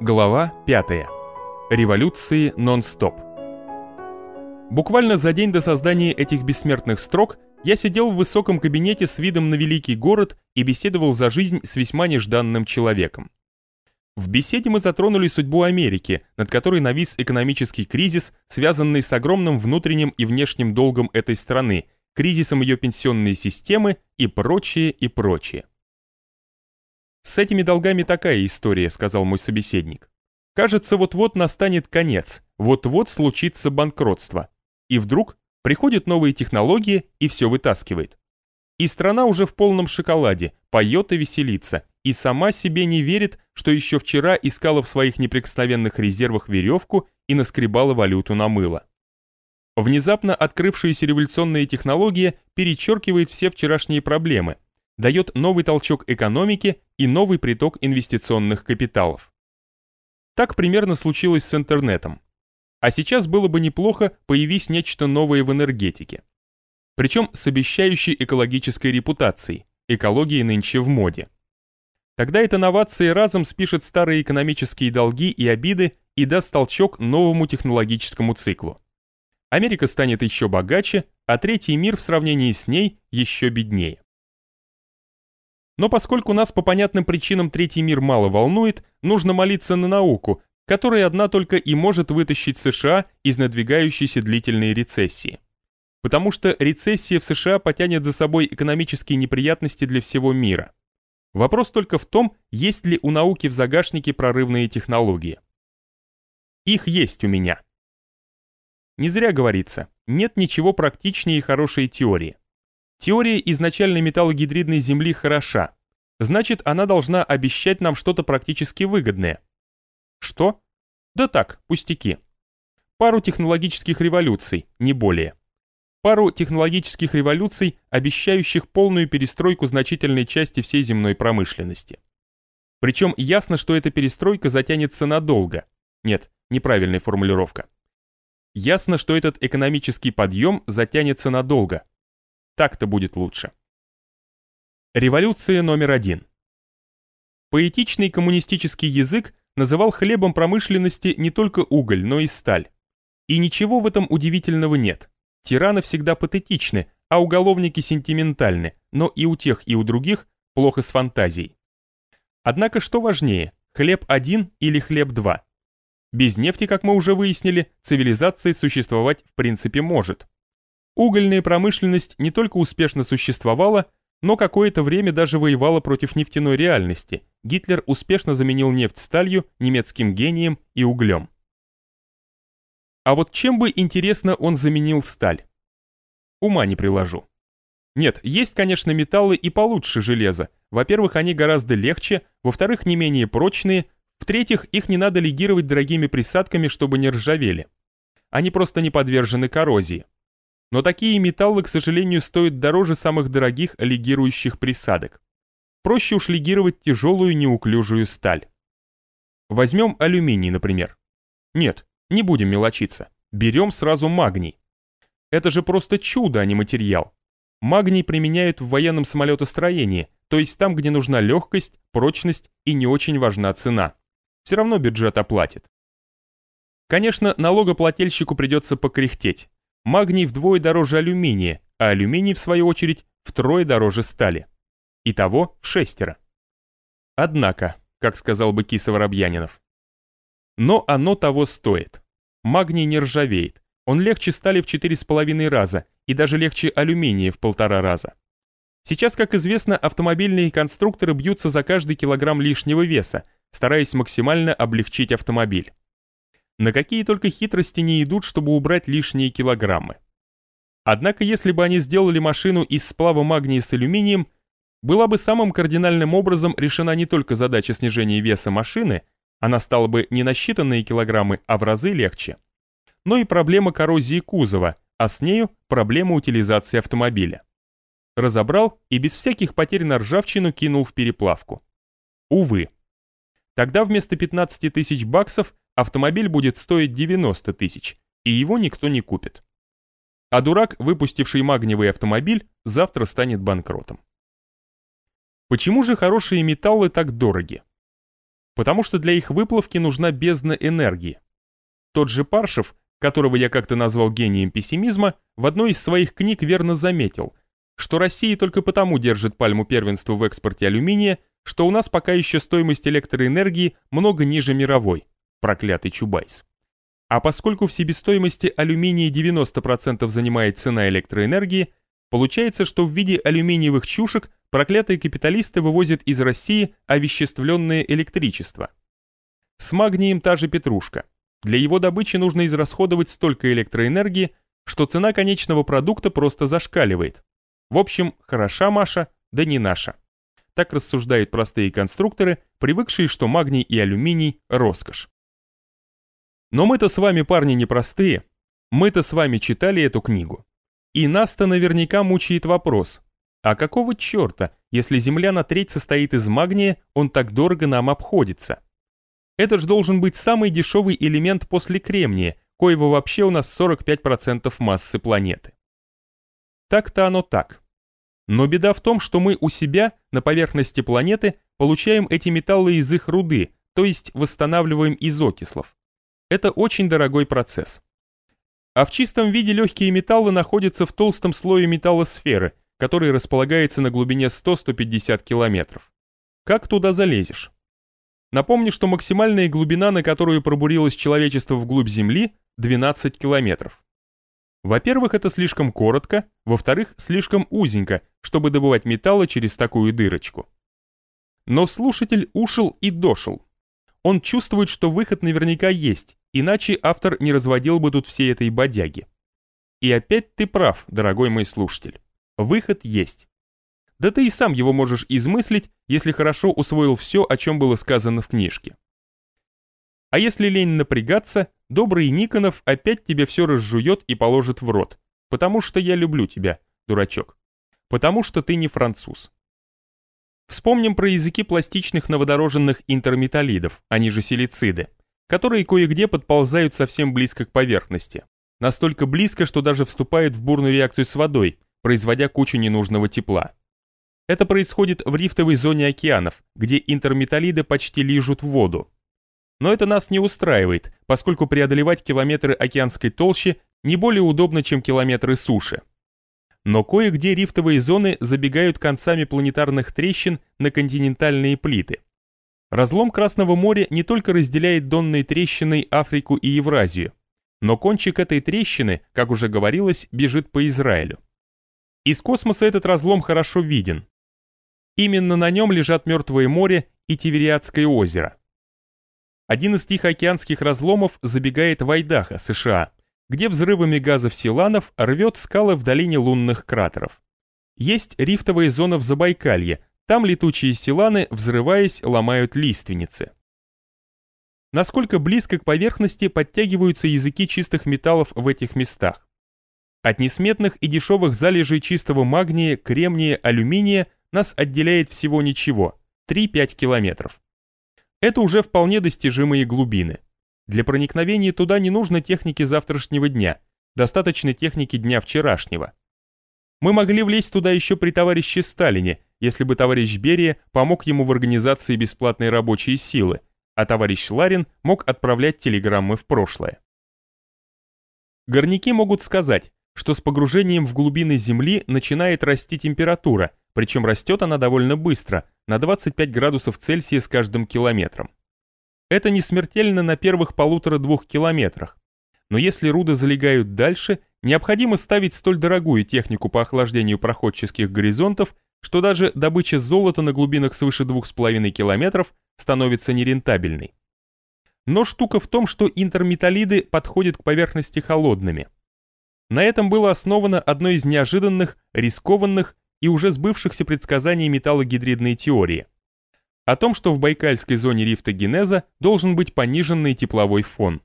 Глава 5. Революции нон-стоп. Буквально за день до создания этих бессмертных строк я сидел в высоком кабинете с видом на великий город и беседовал за жизнь с весьма нежданным человеком. В беседе мы затронули судьбу Америки, над которой навис экономический кризис, связанный с огромным внутренним и внешним долгом этой страны, кризисом ее пенсионной системы и прочее, и прочее. «С этими долгами такая история», — сказал мой собеседник. «Кажется, вот-вот настанет конец, вот-вот случится банкротство. И вдруг приходят новые технологии и все вытаскивает. И страна уже в полном шоколаде, поет и веселится, и сама себе не верит, что еще вчера искала в своих неприкосновенных резервах веревку и наскребала валюту на мыло. Внезапно открывшаяся революционная технология перечеркивает все вчерашние проблемы — дает новый толчок экономике и новый приток инвестиционных капиталов. Так примерно случилось с интернетом. А сейчас было бы неплохо, появись нечто новое в энергетике. Причем с обещающей экологической репутацией, экологией нынче в моде. Тогда эта новация разом спишет старые экономические долги и обиды и даст толчок новому технологическому циклу. Америка станет еще богаче, а третий мир в сравнении с ней еще беднее. Но поскольку нас по понятным причинам третий мир мало волнует, нужно молиться на науку, которая одна только и может вытащить США из надвигающейся длительной рецессии. Потому что рецессия в США потянет за собой экономические неприятности для всего мира. Вопрос только в том, есть ли у науки в загашнике прорывные технологии. Их есть у меня. Не зря говорится, нет ничего практичнее хорошей теории. Теория изначальной металлогидридной Земли хороша. Значит, она должна обещать нам что-то практически выгодное. Что? Да так, пустяки. Пару технологических революций, не более. Пару технологических революций, обещающих полную перестройку значительной части всей земной промышленности. Причем ясно, что эта перестройка затянется надолго. Нет, неправильная формулировка. Ясно, что этот экономический подъем затянется надолго. Так-то будет лучше. Революция номер один. Поэтичный коммунистический язык называл хлебом промышленности не только уголь, но и сталь. И ничего в этом удивительного нет. Тираны всегда патетичны, а уголовники сентиментальны, но и у тех, и у других плохо с фантазией. Однако что важнее, хлеб один или хлеб два? Без нефти, как мы уже выяснили, цивилизация существовать в принципе может. Угольная промышленность не только успешно существовала, но какое-то время даже воевала против нефтяной реальности. Гитлер успешно заменил нефть сталью, немецким гением и углем. А вот чем бы, интересно, он заменил сталь? Ума не приложу. Нет, есть, конечно, металлы и получше железа. Во-первых, они гораздо легче, во-вторых, не менее прочные, в-третьих, их не надо легировать дорогими присадками, чтобы не ржавели. Они просто не подвержены коррозии. Но такие металлы, к сожалению, стоят дороже самых дорогих легирующих присадок. Проще уж легировать тяжелую неуклюжую сталь. Возьмем алюминий, например. Нет, не будем мелочиться. Берем сразу магний. Это же просто чудо, а не материал. Магний применяют в военном самолетостроении, то есть там, где нужна легкость, прочность и не очень важна цена. Все равно бюджет оплатит. Конечно, налогоплательщику придется покряхтеть. Магний вдвое дороже алюминия, а алюминий, в свою очередь, втрое дороже стали. Итого в шестеро. Однако, как сказал бы Киса Воробьянинов, но оно того стоит. Магний не ржавеет, он легче стали в четыре с половиной раза и даже легче алюминия в полтора раза. Сейчас, как известно, автомобильные конструкторы бьются за каждый килограмм лишнего веса, стараясь максимально облегчить автомобиль. На какие только хитрости не идут, чтобы убрать лишние килограммы. Однако, если бы они сделали машину из сплава магния с алюминием, была бы самым кардинальным образом решена не только задача снижения веса машины, она стала бы не на считанные килограммы, а в разы легче, но и проблема коррозии кузова, а с нею проблема утилизации автомобиля. Разобрал и без всяких потерь на ржавчину кинул в переплавку. Увы. Тогда вместо 15 тысяч баксов автомобиль будет стоить 90 тысяч, и его никто не купит. А дурак, выпустивший магниевый автомобиль, завтра станет банкротом. Почему же хорошие металлы так дороги? потому что для их выплавки нужна бездна энергии. Тот же Паршев, которого я как-то назвал гением пессимизма, в одной из своих книг верно заметил, что Россия только потому держит пальму первенства в экспорте алюминия, что у нас пока еще стоимость электроэнергии много ниже мировой. Проклятый Чубайс. А поскольку в себестоимости алюминия 90% занимает цена электроэнергии, получается, что в виде алюминиевых чушек проклятые капиталисты вывозят из России овеществленное электричество. С магнием та же петрушка. Для его добычи нужно израсходовать столько электроэнергии, что цена конечного продукта просто зашкаливает. В общем, хороша Маша, да не наша. Так рассуждают простые конструкторы, привыкшие, что магний и алюминий – роскошь. Но мы-то с вами парни непростые. Мы-то с вами читали эту книгу. И нас-то наверняка мучает вопрос. А какого черта, если Земля на треть состоит из магния, он так дорого нам обходится? Это же должен быть самый дешевый элемент после кремния, коего вообще у нас 45% массы планеты. Так-то оно так. Но беда в том, что мы у себя, на поверхности планеты, получаем эти металлы из их руды, то есть восстанавливаем из окислов. Это очень дорогой процесс. А в чистом виде легкие металлы находятся в толстом слое металлосферы, который располагается на глубине 100-150 километров. Как туда залезешь? Напомню, что максимальная глубина, на которую пробурилось человечество вглубь Земли, 12 километров. Во-первых, это слишком коротко, во-вторых, слишком узенько, чтобы добывать металлы через такую дырочку. Но слушатель ушел и дошел. Он чувствует, что выход наверняка есть, иначе автор не разводил бы тут всей этой бодяги. И опять ты прав, дорогой мой слушатель. Выход есть. Да ты и сам его можешь измыслить, если хорошо усвоил все, о чем было сказано в книжке. А если лень напрягаться, добрый Никонов опять тебе все разжует и положит в рот. Потому что я люблю тебя, дурачок. Потому что ты не француз. Вспомним про языки пластичных новодороженных интерметаллидов, они же силициды которые кое-где подползают совсем близко к поверхности. Настолько близко, что даже вступают в бурную реакцию с водой, производя кучу ненужного тепла. Это происходит в рифтовой зоне океанов, где интерметаллиды почти лижут воду. Но это нас не устраивает, поскольку преодолевать километры океанской толщи не более удобно, чем километры суши. Но кое-где рифтовые зоны забегают концами планетарных трещин на континентальные плиты – Разлом Красного моря не только разделяет донной трещиной Африку и Евразию, но кончик этой трещины, как уже говорилось, бежит по Израилю. Из космоса этот разлом хорошо виден. Именно на нем лежат Мертвое море и Тивериадское озеро. Один из тихоокеанских разломов забегает в Айдахо, США, где взрывами газов силанов рвет скалы в долине лунных кратеров. Есть рифтовая зона в Забайкалье, там летучие силаны, взрываясь, ломают лиственницы. Насколько близко к поверхности подтягиваются языки чистых металлов в этих местах. От несметных и дешевых залежей чистого магния, кремния, алюминия нас отделяет всего ничего – 3-5 километров. Это уже вполне достижимые глубины. Для проникновения туда не нужно техники завтрашнего дня, достаточно техники дня вчерашнего. Мы могли влезть туда еще при товарище Сталине – если бы товарищ Берия помог ему в организации бесплатной рабочей силы, а товарищ Ларин мог отправлять телеграммы в прошлое. Горняки могут сказать, что с погружением в глубины Земли начинает расти температура, причем растет она довольно быстро, на 25 градусов Цельсия с каждым километром. Это не смертельно на первых полутора-двух километрах, но если руды залегают дальше, необходимо ставить столь дорогую технику по охлаждению проходческих горизонтов, что даже добыча золота на глубинах свыше 2,5 километров становится нерентабельной. Но штука в том, что интерметаллиды подходят к поверхности холодными. На этом было основано одно из неожиданных, рискованных и уже сбывшихся предсказаний металлогидридной теории. О том, что в Байкальской зоне рифта Генеза должен быть пониженный тепловой фон.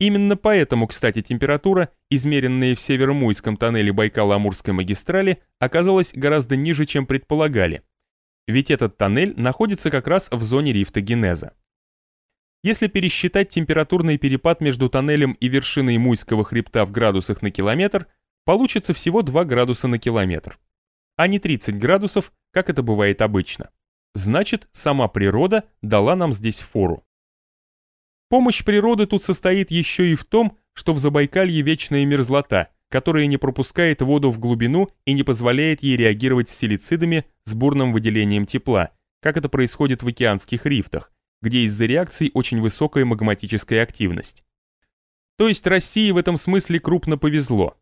Именно поэтому, кстати, температура, измеренная в Северомуйском тоннеле Байкало-Амурской магистрали, оказалась гораздо ниже, чем предполагали. Ведь этот тоннель находится как раз в зоне рифта Генеза. Если пересчитать температурный перепад между тоннелем и вершиной Муйского хребта в градусах на километр, получится всего 2 градуса на километр, а не 30 градусов, как это бывает обычно. Значит, сама природа дала нам здесь фору. Помощь природы тут состоит еще и в том, что в Забайкалье вечная мерзлота, которая не пропускает воду в глубину и не позволяет ей реагировать с силицидами с бурным выделением тепла, как это происходит в океанских рифтах, где из-за реакций очень высокая магматическая активность. То есть России в этом смысле крупно повезло.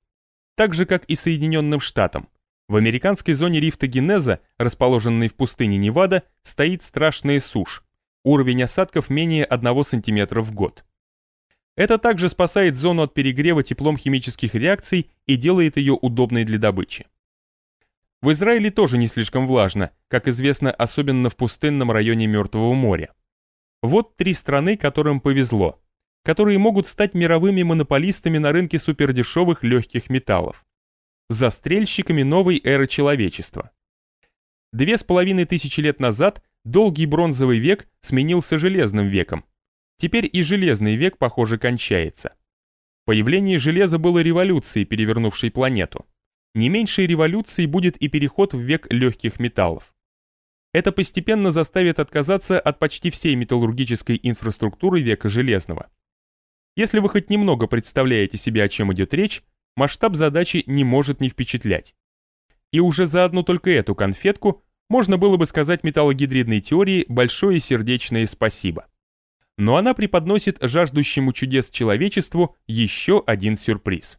Так же, как и Соединенным Штатам. В американской зоне рифта Генеза, расположенной в пустыне Невада, стоит страшная сушь. Уровень осадков менее 1 см в год. Это также спасает зону от перегрева теплом химических реакций и делает ее удобной для добычи. В Израиле тоже не слишком влажно, как известно, особенно в пустынном районе Мертвого моря. Вот три страны, которым повезло, которые могут стать мировыми монополистами на рынке супердешевых легких металлов. Застрельщиками новой эры человечества. Две с половиной тысячи лет назад долгий бронзовый век сменился железным веком. Теперь и железный век, похоже, кончается. Появление железа было революцией, перевернувшей планету. Не меньшей революцией будет и переход в век легких металлов. Это постепенно заставит отказаться от почти всей металлургической инфраструктуры века железного. Если вы хоть немного представляете себе, о чем идет речь, масштаб задачи не может не впечатлять. И уже за одну только эту конфетку можно было бы сказать металлогидридной теории большое сердечное спасибо. Но она преподносит жаждущему чудес человечеству еще один сюрприз.